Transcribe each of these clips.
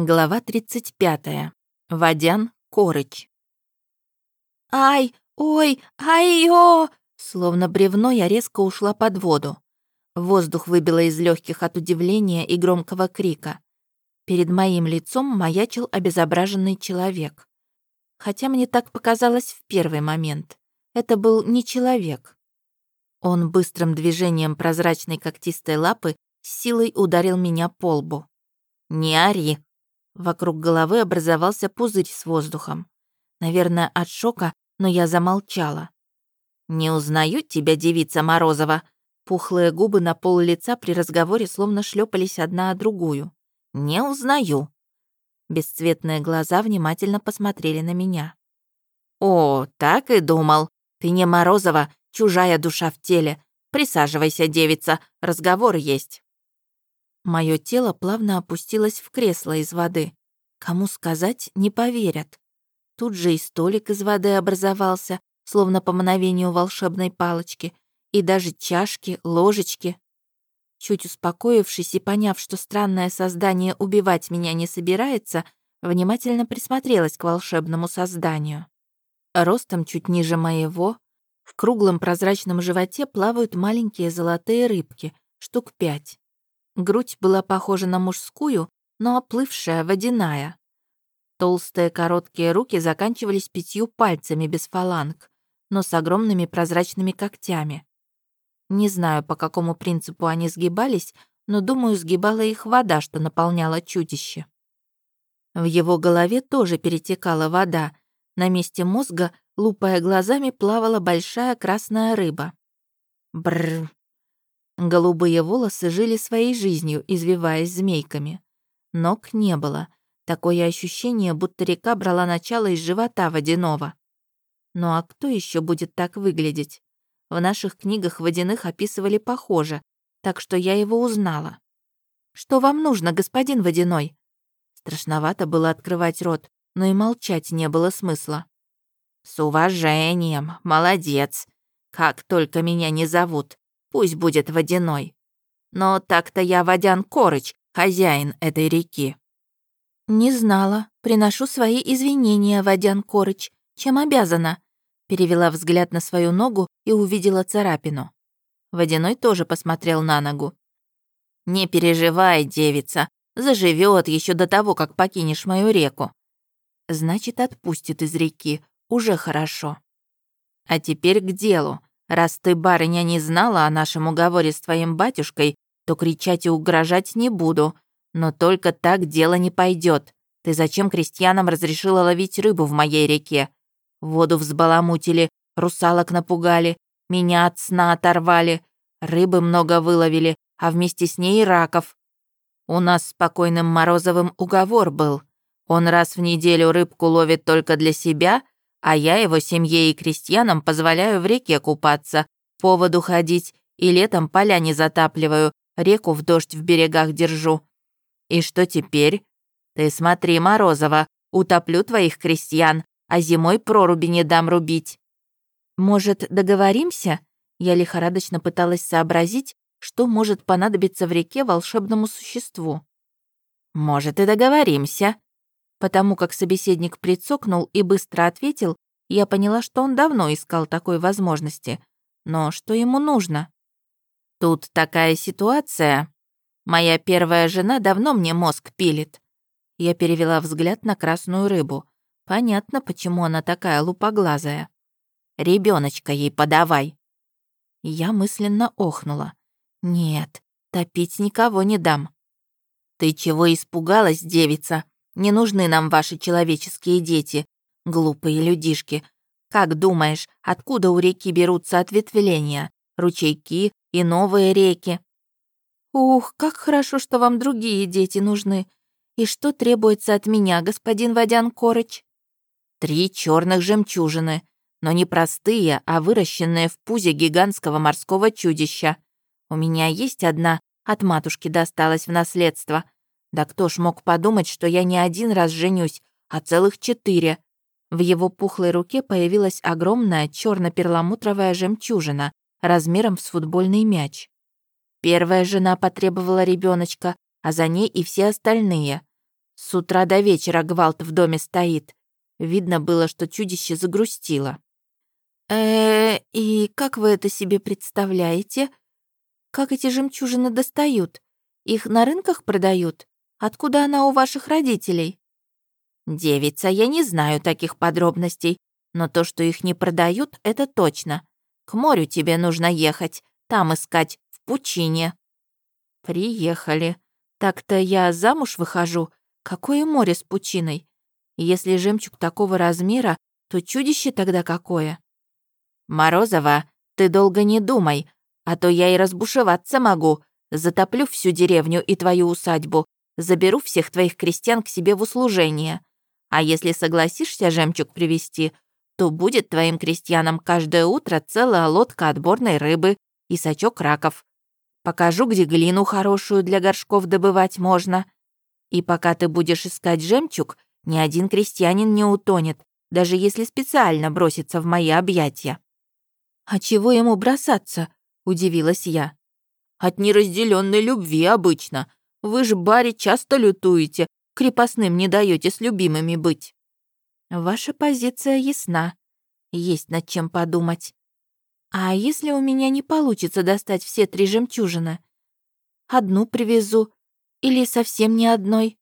Глава 35. Водян Корыч. «Ай! Ой! Ай-ё!» Словно бревно я резко ушла под воду. Воздух выбило из легких от удивления и громкого крика. Перед моим лицом маячил обезображенный человек. Хотя мне так показалось в первый момент. Это был не человек. Он быстрым движением прозрачной когтистой лапы с силой ударил меня по лбу. «Не ори!» Вокруг головы образовался пузырь с воздухом. Наверное, от шока, но я замолчала. «Не узнаю тебя, девица Морозова!» Пухлые губы на пол лица при разговоре словно шлепались одна о другую. «Не узнаю!» Бесцветные глаза внимательно посмотрели на меня. «О, так и думал. Ты не Морозова, чужая душа в теле. Присаживайся, девица, разговор есть». Мое тело плавно опустилось в кресло из воды. Кому сказать, не поверят. Тут же и столик из воды образовался, словно по мановению волшебной палочки, и даже чашки, ложечки. Чуть успокоившись и поняв, что странное создание убивать меня не собирается, внимательно присмотрелась к волшебному созданию. Ростом чуть ниже моего, в круглом прозрачном животе плавают маленькие золотые рыбки, штук пять. Грудь была похожа на мужскую, но оплывшая, водяная. Толстые короткие руки заканчивались пятью пальцами без фаланг, но с огромными прозрачными когтями. Не знаю, по какому принципу они сгибались, но, думаю, сгибала их вода, что наполняла чудище. В его голове тоже перетекала вода. На месте мозга, лупая глазами, плавала большая красная рыба. Бррр, Голубые волосы жили своей жизнью, извиваясь змейками. Ног не было. Такое ощущение, будто река брала начало из живота водяного. Ну а кто еще будет так выглядеть? В наших книгах водяных описывали похоже, так что я его узнала. «Что вам нужно, господин Водяной?» Страшновато было открывать рот, но и молчать не было смысла. «С уважением, молодец. Как только меня не зовут, Пусть будет водяной. Но так-то я Водян Корыч, хозяин этой реки». «Не знала. Приношу свои извинения, Водян Корыч. Чем обязана?» Перевела взгляд на свою ногу и увидела царапину. Водяной тоже посмотрел на ногу. «Не переживай, девица, заживет еще до того, как покинешь мою реку». «Значит, отпустит из реки. Уже хорошо». «А теперь к делу. Раз ты, барыня, не знала о нашем уговоре с твоим батюшкой, то кричать и угрожать не буду. Но только так дело не пойдет. Ты зачем крестьянам разрешила ловить рыбу в моей реке? Воду взбаламутили, русалок напугали, меня от сна оторвали, рыбы много выловили, а вместе с ней и раков. У нас с покойным Морозовым уговор был. Он раз в неделю рыбку ловит только для себя, а я его семье и крестьянам позволяю в реке купаться, по воду ходить и летом поля не затапливаю, реку в дождь в берегах держу. И что теперь? Ты смотри, Морозова, утоплю твоих крестьян, а зимой проруби не дам рубить. Может, договоримся? Я лихорадочно пыталась сообразить, что может понадобиться в реке волшебному существу. Может, и договоримся, Потому как собеседник прицокнул и быстро ответил, я поняла, что он давно искал такой возможности. Но что ему нужно? Тут такая ситуация. Моя первая жена давно мне мозг пилит. Я перевела взгляд на красную рыбу. Понятно, почему она такая лупоглазая. Ребеночка ей подавай. Я мысленно охнула. Нет, топить никого не дам. Ты чего испугалась, девица? Не нужны нам ваши человеческие дети, глупые людишки. Как думаешь, откуда у реки берутся ответвления, ручейки и новые реки? Ух, как хорошо, что вам другие дети нужны. И что требуется от меня, господин Водян Корыч? Три черных жемчужины, но не простые, а выращенные в пузе гигантского морского чудища. У меня есть одна, от матушки досталась в наследство — да кто ж мог подумать, что я не один раз женюсь, а целых четыре. В его пухлой руке появилась огромная черно перламутровая жемчужина размером с футбольный мяч. Первая жена потребовала ребеночка, а за ней и все остальные. С утра до вечера гвалт в доме стоит. Видно было, что чудище загрустило. э и как вы это себе представляете? Как эти жемчужины достают? Их на рынках продают? Откуда она у ваших родителей?» «Девица, я не знаю таких подробностей, но то, что их не продают, это точно. К морю тебе нужно ехать, там искать, в пучине». «Приехали. Так-то я замуж выхожу. Какое море с пучиной? Если жемчуг такого размера, то чудище тогда какое?» «Морозова, ты долго не думай, а то я и разбушеваться могу. Затоплю всю деревню и твою усадьбу, заберу всех твоих крестьян к себе в услужение. А если согласишься жемчуг привезти, то будет твоим крестьянам каждое утро целая лодка отборной рыбы и сачок раков. Покажу, где глину хорошую для горшков добывать можно. И пока ты будешь искать жемчуг, ни один крестьянин не утонет, даже если специально бросится в мои объятия». «А чего ему бросаться?» — удивилась я. «От неразделенной любви обычно. Вы ж, баре, часто лютуете, крепостным не даете с любимыми быть». «Ваша позиция ясна. Есть над чем подумать. А если у меня не получится достать все три жемчужины? Одну привезу или совсем ни одной?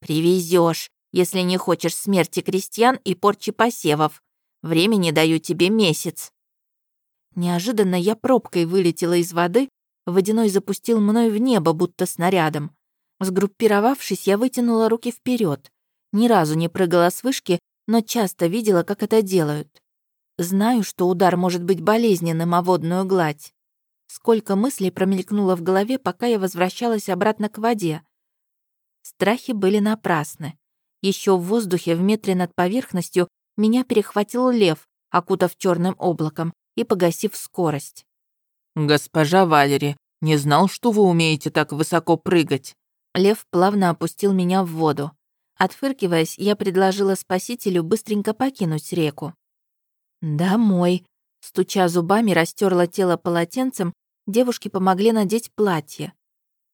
Привезешь, если не хочешь смерти крестьян и порчи посевов. Времени даю тебе месяц. Неожиданно я пробкой вылетела из воды, водяной запустил мной в небо, будто снарядом. Сгруппировавшись, я вытянула руки вперед. Ни разу не прыгала с вышки, но часто видела, как это делают. Знаю, что удар может быть болезненным о водную гладь. Сколько мыслей промелькнуло в голове, пока я возвращалась обратно к воде. Страхи были напрасны. Еще в воздухе в метре над поверхностью меня перехватил лев, окутав черным облаком и погасив скорость. «Госпожа Валери, не знал, что вы умеете так высоко прыгать». Лев плавно опустил меня в воду. Отфыркиваясь, я предложила спасителю быстренько покинуть реку. «Домой», стуча зубами, растерла тело полотенцем, девушки помогли надеть платье.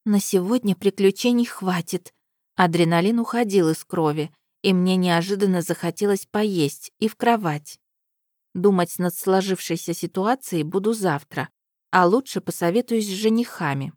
На сегодня приключений хватит. Адреналин уходил из крови, и мне неожиданно захотелось поесть и в кровать. Думать над сложившейся ситуацией буду завтра, а лучше посоветуюсь с женихами.